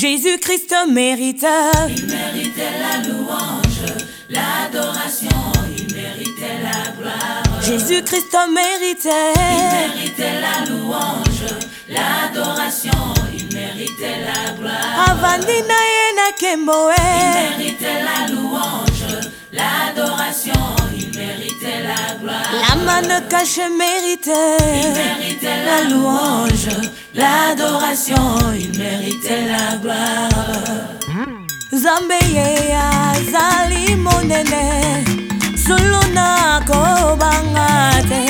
Jésus-Christ méritait. Il méritait la louange, l'adoration, il méritait la gloire. Jésus-Christ méritait. Il méritait la louange, l'adoration, il méritait la gloire. Avanina Kemboé. Il méritait la louange, l'adoration, il méritait la gloire. La manne cache méritait. Il méritait la louange l'adoration il méritait la gloire nzambe ye azali monene solo nakobanga te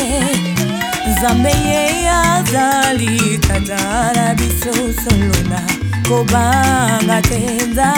nzambe ye azali tata na biso solo nakobanga te nzambe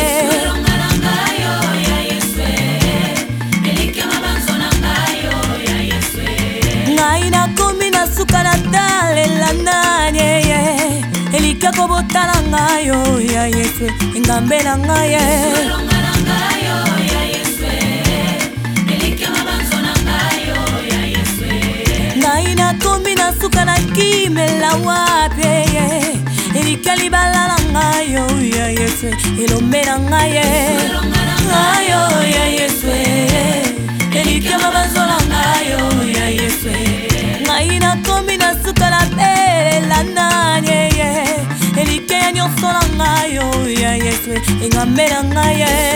ndeko botala ngai yo ya yesu engambe na ngai eh. ye eh. eh. ngai nakomi na suka nakimela wapi ye elika libala na ngai yo ya yesu elombe na ngai ye ngai yo ya yesu elikema banzola ngai yo ya yesu ngai nakomi na suka pembe na ngai ye